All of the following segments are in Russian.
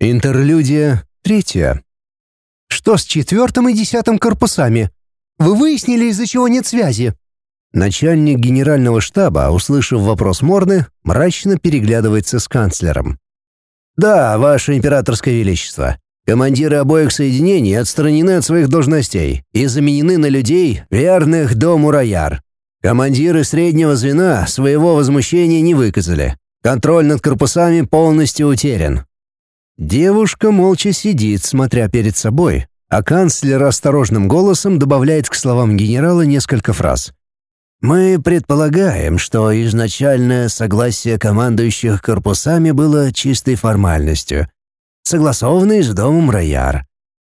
Интерлюдия третья. Что с четвертым и десятым корпусами? Вы выяснили, из-за чего нет связи? Начальник генерального штаба, услышав вопрос Морны, мрачно переглядывается с канцлером. «Да, Ваше Императорское Величество. Командиры обоих соединений отстранены от своих должностей и заменены на людей, верных дому Рояр. Командиры среднего звена своего возмущения не выказали. Контроль над корпусами полностью утерян». Девушка молча сидит, смотря перед собой, а канцлер осторожным голосом добавляет к словам генерала несколько фраз. Мы предполагаем, что изначальное согласие командующих корпусами было чистой формальностью, согласованной с домом Рояр.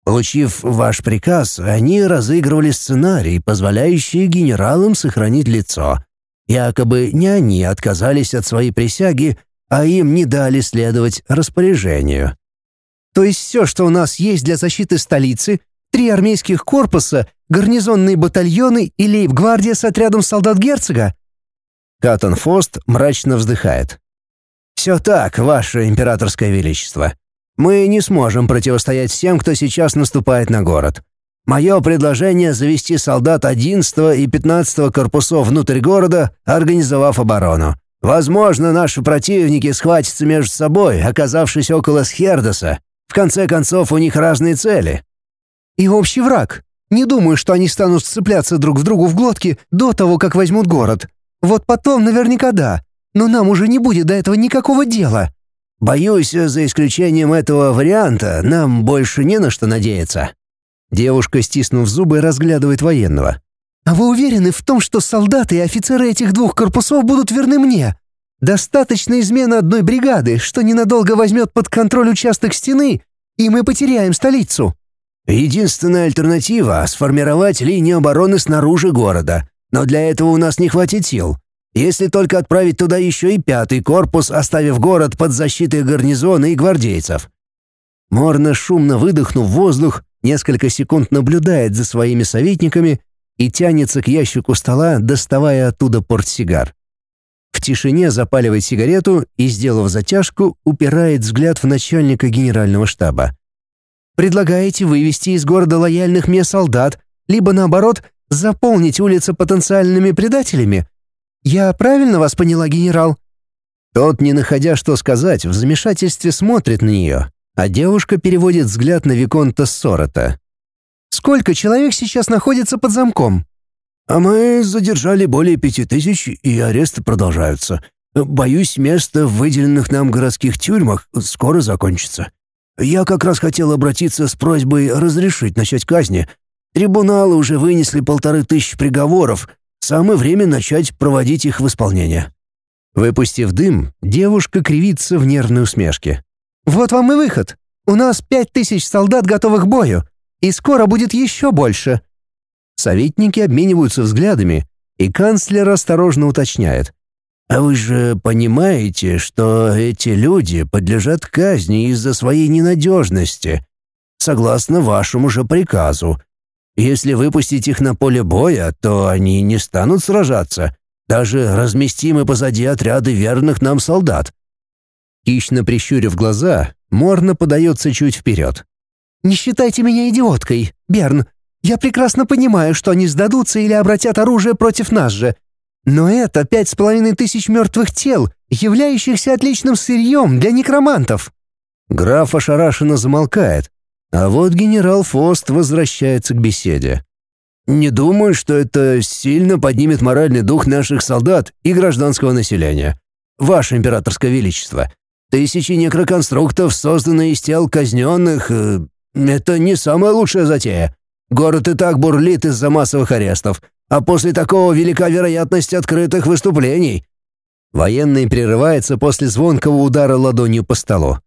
Получив ваш приказ, они разыгрывали сценарий, позволяющий генералам сохранить лицо. Якобы не они отказались от своей присяги, а им не дали следовать распоряжению. То есть все, что у нас есть для защиты столицы, три армейских корпуса гарнизонные батальоны и лейб-гвардия с отрядом солдат герцога?» Каттон Фост мрачно вздыхает. «Все так, ваше императорское величество. Мы не сможем противостоять всем, кто сейчас наступает на город. Мое предложение завести солдат 11 и 15 корпусов внутрь города, организовав оборону. Возможно, наши противники схватятся между собой, оказавшись около Схердоса. В конце концов, у них разные цели». «И общий враг», не думаю, что они станут сцепляться друг в другу в глотке до того, как возьмут город. Вот потом наверняка да, но нам уже не будет до этого никакого дела». «Боюсь, за исключением этого варианта, нам больше не на что надеяться». Девушка, стиснув зубы, разглядывает военного. «А вы уверены в том, что солдаты и офицеры этих двух корпусов будут верны мне? Достаточно измены одной бригады, что ненадолго возьмет под контроль участок стены, и мы потеряем столицу». Единственная альтернатива — сформировать линию обороны снаружи города. Но для этого у нас не хватит сил. Если только отправить туда еще и пятый корпус, оставив город под защитой гарнизона и гвардейцев. Морно, шумно выдохнув воздух, несколько секунд наблюдает за своими советниками и тянется к ящику стола, доставая оттуда портсигар. В тишине запаливает сигарету и, сделав затяжку, упирает взгляд в начальника генерального штаба. Предлагаете вывести из города лояльных мне солдат, либо, наоборот, заполнить улицы потенциальными предателями? Я правильно вас поняла, генерал?» Тот, не находя что сказать, в замешательстве смотрит на нее, а девушка переводит взгляд на Виконта Сорота. «Сколько человек сейчас находится под замком?» «А мы задержали более пяти тысяч, и аресты продолжаются. Боюсь, место в выделенных нам городских тюрьмах скоро закончится. Я как раз хотел обратиться с просьбой разрешить начать казни. Трибуналы уже вынесли полторы тысячи приговоров. Самое время начать проводить их в исполнение». Выпустив дым, девушка кривится в нервной усмешке. «Вот вам и выход. У нас пять тысяч солдат готовых к бою, и скоро будет еще больше». Советники обмениваются взглядами, и канцлер осторожно уточняет. А вы же понимаете, что эти люди подлежат казни из-за своей ненадежности, согласно вашему же приказу. Если выпустить их на поле боя, то они не станут сражаться, даже разместимы позади отряды верных нам солдат. Хищно прищурив глаза, Морно подается чуть вперед. «Не считайте меня идиоткой, Берн. Я прекрасно понимаю, что они сдадутся или обратят оружие против нас же, но это пять с половиной тысяч мертвых тел, являющихся отличным сырьем для некромантов. Граф ошарашенно замолкает, а вот генерал Фост возвращается к беседе. «Не думаю, что это сильно поднимет моральный дух наших солдат и гражданского населения. Ваше императорское величество, тысячи некроконструктов, созданные из тел казненных, э, это не самая лучшая затея. Город и так бурлит из-за массовых арестов, а после такого велика вероятность открытых выступлений». Военный прерывается после звонкого удара ладонью по столу.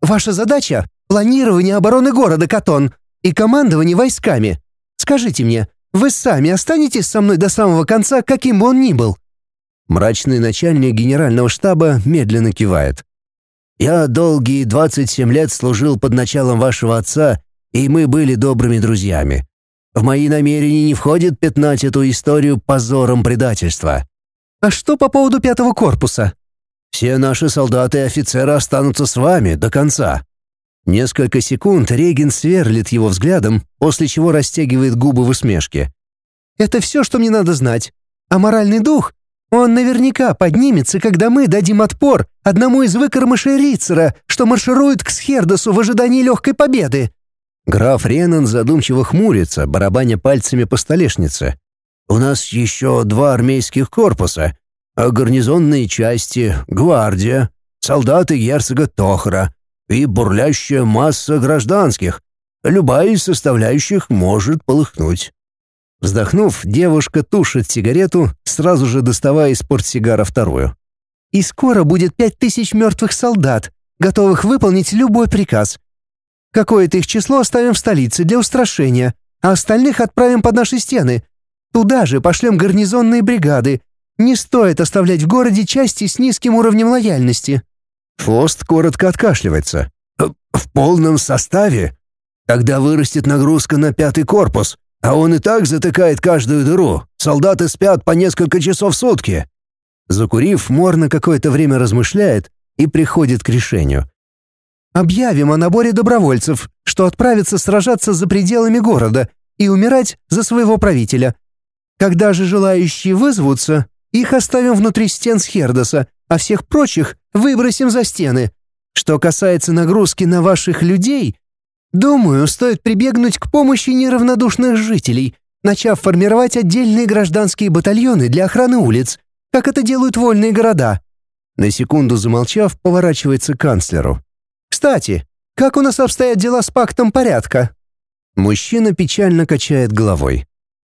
«Ваша задача — планирование обороны города Катон и командование войсками. Скажите мне, вы сами останетесь со мной до самого конца, каким бы он ни был?» Мрачный начальник генерального штаба медленно кивает. «Я долгие 27 лет служил под началом вашего отца, и мы были добрыми друзьями. В мои намерения не входит пятнать эту историю позором предательства. А что по поводу пятого корпуса? Все наши солдаты и офицеры останутся с вами до конца. Несколько секунд Реген сверлит его взглядом, после чего растягивает губы в усмешке. «Это все, что мне надо знать. А моральный дух? Он наверняка поднимется, когда мы дадим отпор одному из выкормышей Рицера, что марширует к Схердосу в ожидании легкой победы». Граф Ренан задумчиво хмурится, барабаня пальцами по столешнице. «У нас еще два армейских корпуса, а гарнизонные части, гвардия, солдаты герцога Тохра и бурлящая масса гражданских. Любая из составляющих может полыхнуть». Вздохнув, девушка тушит сигарету, сразу же доставая из портсигара вторую. «И скоро будет пять тысяч мертвых солдат, готовых выполнить любой приказ. Какое-то их число оставим в столице для устрашения, а остальных отправим под наши стены. Туда же пошлем гарнизонные бригады. Не стоит оставлять в городе части с низким уровнем лояльности». Фост коротко откашливается. «Э, «В полном составе? Тогда вырастет нагрузка на пятый корпус, а он и так затыкает каждую дыру. Солдаты спят по несколько часов в сутки». Закурив, Мор на какое-то время размышляет и приходит к решению. Объявим о наборе добровольцев, что отправятся сражаться за пределами города и умирать за своего правителя. Когда же желающие вызовутся, их оставим внутри стен Схердоса, а всех прочих выбросим за стены. Что касается нагрузки на ваших людей, думаю, стоит прибегнуть к помощи неравнодушных жителей, начав формировать отдельные гражданские батальоны для охраны улиц, как это делают вольные города. На секунду замолчав, поворачивается к канцлеру. Кстати, как у нас обстоят дела с пактом порядка?» Мужчина печально качает головой.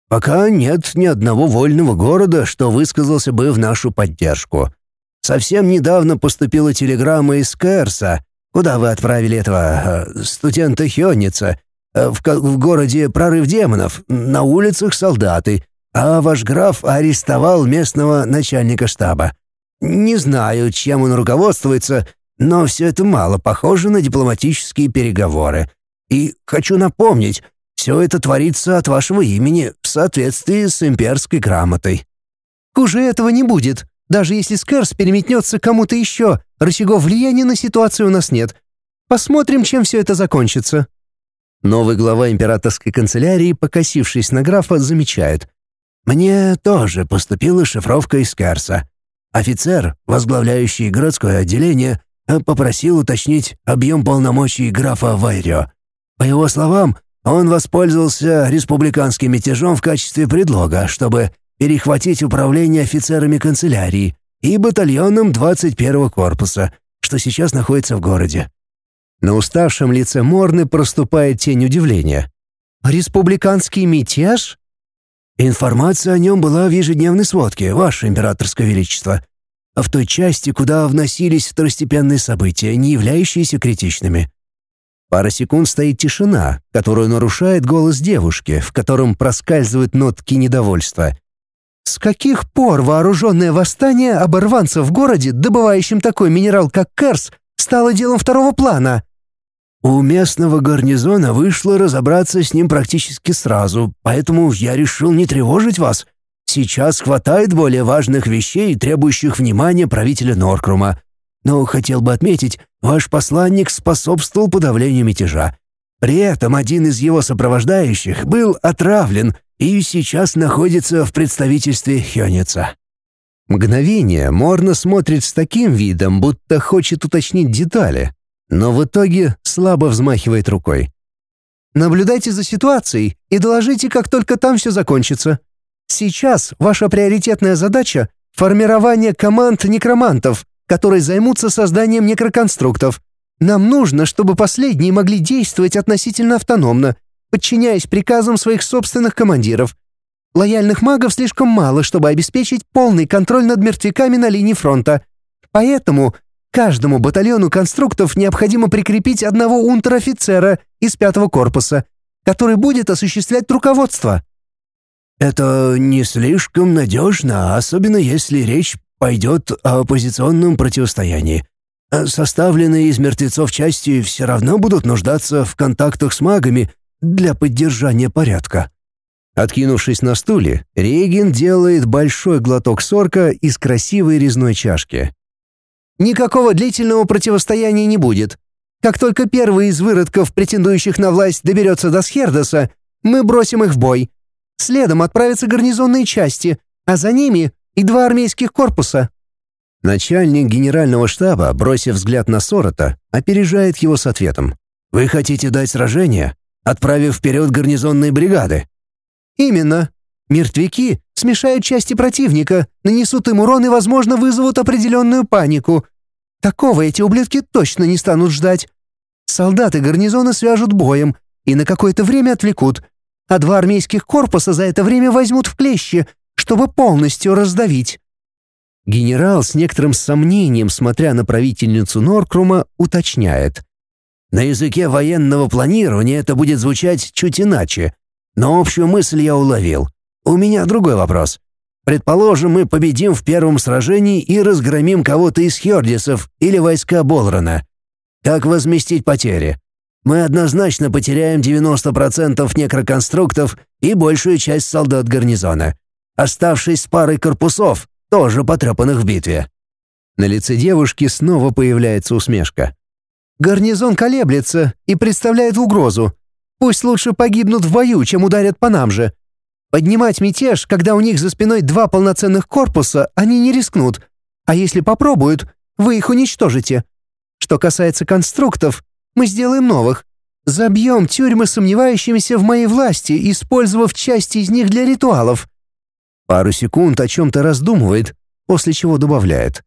«Пока нет ни одного вольного города, что высказался бы в нашу поддержку. Совсем недавно поступила телеграмма из Керса, куда вы отправили этого э, студента Хённица, э, в, в городе Прорыв Демонов, на улицах солдаты, а ваш граф арестовал местного начальника штаба. Не знаю, чем он руководствуется, но все это мало похоже на дипломатические переговоры. И хочу напомнить, все это творится от вашего имени в соответствии с имперской грамотой». «Хуже этого не будет. Даже если Скэрс переметнется кому-то еще, рычагов влияния на ситуацию у нас нет. Посмотрим, чем все это закончится». Новый глава императорской канцелярии, покосившись на графа, замечает. «Мне тоже поступила шифровка из Керса. Офицер, возглавляющий городское отделение, попросил уточнить объем полномочий графа Вайрио. По его словам, он воспользовался республиканским мятежом в качестве предлога, чтобы перехватить управление офицерами канцелярии и батальоном 21-го корпуса, что сейчас находится в городе. На уставшем лице Морны проступает тень удивления. «Республиканский мятеж?» «Информация о нем была в ежедневной сводке, Ваше Императорское Величество а в той части, куда вносились второстепенные события, не являющиеся критичными. Пара секунд стоит тишина, которую нарушает голос девушки, в котором проскальзывают нотки недовольства. «С каких пор вооруженное восстание оборванцев в городе, добывающем такой минерал, как Керс, стало делом второго плана?» У местного гарнизона вышло разобраться с ним практически сразу, поэтому я решил не тревожить вас. Сейчас хватает более важных вещей, требующих внимания правителя Норкрума. Но хотел бы отметить, ваш посланник способствовал подавлению мятежа. При этом один из его сопровождающих был отравлен и сейчас находится в представительстве Хёница. Мгновение Морна смотрит с таким видом, будто хочет уточнить детали, но в итоге слабо взмахивает рукой. «Наблюдайте за ситуацией и доложите, как только там все закончится», Сейчас ваша приоритетная задача — формирование команд некромантов, которые займутся созданием некроконструктов. Нам нужно, чтобы последние могли действовать относительно автономно, подчиняясь приказам своих собственных командиров. Лояльных магов слишком мало, чтобы обеспечить полный контроль над мертвяками на линии фронта. Поэтому каждому батальону конструктов необходимо прикрепить одного унтер-офицера из пятого корпуса, который будет осуществлять руководство. Это не слишком надежно, особенно если речь пойдет о оппозиционном противостоянии. Составленные из мертвецов части все равно будут нуждаться в контактах с магами для поддержания порядка. Откинувшись на стуле, Реген делает большой глоток сорка из красивой резной чашки. «Никакого длительного противостояния не будет. Как только первый из выродков, претендующих на власть, доберется до Схердоса, мы бросим их в бой. Следом отправятся гарнизонные части, а за ними и два армейских корпуса». Начальник генерального штаба, бросив взгляд на Сорота, опережает его с ответом. «Вы хотите дать сражение, отправив вперед гарнизонные бригады?» «Именно. Мертвяки смешают части противника, нанесут им урон и, возможно, вызовут определенную панику. Такого эти ублюдки точно не станут ждать. Солдаты гарнизона свяжут боем и на какое-то время отвлекут, а два армейских корпуса за это время возьмут в клещи, чтобы полностью раздавить. Генерал с некоторым сомнением, смотря на правительницу Норкрума, уточняет. На языке военного планирования это будет звучать чуть иначе, но общую мысль я уловил. У меня другой вопрос. Предположим, мы победим в первом сражении и разгромим кого-то из Хёрдисов или войска Болрона. Как возместить потери? Мы однозначно потеряем 90% некроконструктов и большую часть солдат гарнизона, оставшись с парой корпусов, тоже потрепанных в битве. На лице девушки снова появляется усмешка. «Гарнизон колеблется и представляет угрозу. Пусть лучше погибнут в бою, чем ударят по нам же. Поднимать мятеж, когда у них за спиной два полноценных корпуса, они не рискнут. А если попробуют, вы их уничтожите. Что касается конструктов, мы сделаем новых. Забьем тюрьмы сомневающимися в моей власти, использовав части из них для ритуалов». Пару секунд о чем-то раздумывает, после чего добавляет.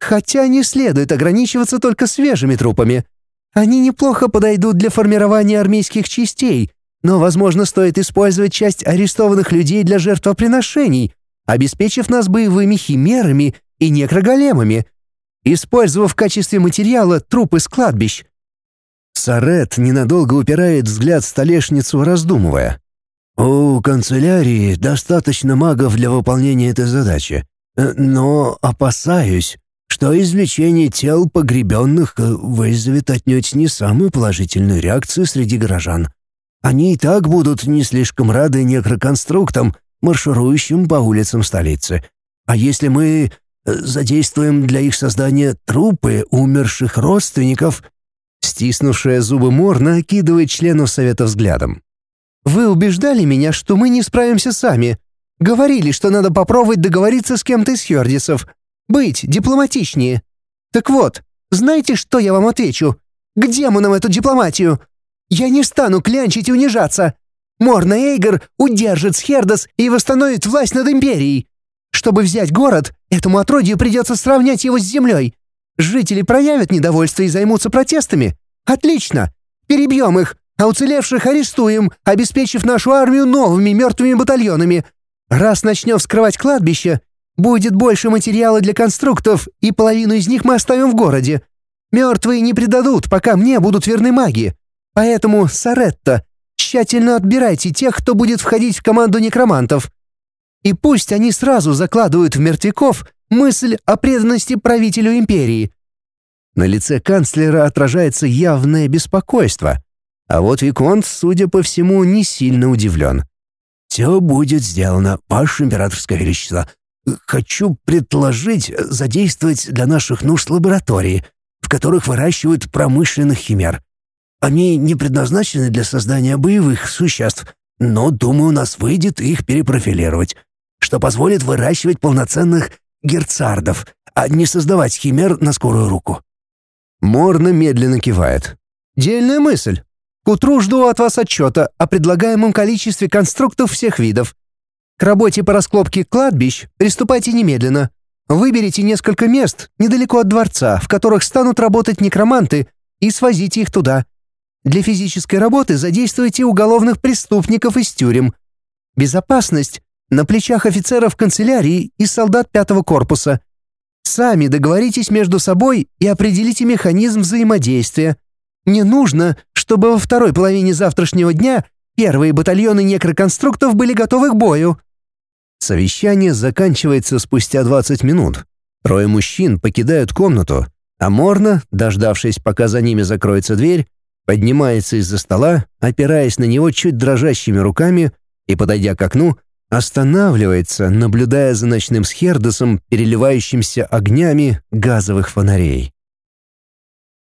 «Хотя не следует ограничиваться только свежими трупами. Они неплохо подойдут для формирования армейских частей, но, возможно, стоит использовать часть арестованных людей для жертвоприношений, обеспечив нас боевыми химерами и некроголемами, использовав в качестве материала трупы с кладбищ. Сарет ненадолго упирает взгляд в столешницу, раздумывая. «У канцелярии достаточно магов для выполнения этой задачи, э, но опасаюсь, что извлечение тел погребенных э, вызовет отнюдь не самую положительную реакцию среди горожан. Они и так будут не слишком рады некроконструктам, марширующим по улицам столицы. А если мы э, задействуем для их создания трупы умерших родственников...» Стиснувшая зубы Морна окидывает членов совета взглядом. «Вы убеждали меня, что мы не справимся сами. Говорили, что надо попробовать договориться с кем-то из Хёрдисов. Быть дипломатичнее. Так вот, знаете, что я вам отвечу? К демонам эту дипломатию! Я не стану клянчить и унижаться. Морна Эйгор удержит Схердос и восстановит власть над Империей. Чтобы взять город, этому отродью придется сравнять его с землей. Жители проявят недовольство и займутся протестами. Отлично. Перебьем их, а уцелевших арестуем, обеспечив нашу армию новыми мертвыми батальонами. Раз начнем вскрывать кладбище, будет больше материала для конструктов, и половину из них мы оставим в городе. Мертвые не предадут, пока мне будут верны маги. Поэтому, Саретта, тщательно отбирайте тех, кто будет входить в команду некромантов. И пусть они сразу закладывают в мертвяков мысль о преданности правителю империи. На лице канцлера отражается явное беспокойство, а вот Виконт, судя по всему, не сильно удивлен. «Все будет сделано, Ваше Императорское Величество. Хочу предложить задействовать для наших нужд лаборатории, в которых выращивают промышленных химер. Они не предназначены для создания боевых существ, но, думаю, у нас выйдет их перепрофилировать, что позволит выращивать полноценных герцардов, а не создавать химер на скорую руку». Морно медленно кивает. «Дельная мысль. К утру жду от вас отчета о предлагаемом количестве конструктов всех видов. К работе по раскопке кладбищ приступайте немедленно. Выберите несколько мест недалеко от дворца, в которых станут работать некроманты, и свозите их туда. Для физической работы задействуйте уголовных преступников из тюрем. Безопасность на плечах офицеров канцелярии и солдат пятого корпуса. Сами договоритесь между собой и определите механизм взаимодействия. Не нужно, чтобы во второй половине завтрашнего дня первые батальоны некроконструктов были готовы к бою. Совещание заканчивается спустя 20 минут. Трое мужчин покидают комнату, а Морна, дождавшись, пока за ними закроется дверь, поднимается из-за стола, опираясь на него чуть дрожащими руками и, подойдя к окну, останавливается, наблюдая за ночным схердосом, переливающимся огнями газовых фонарей.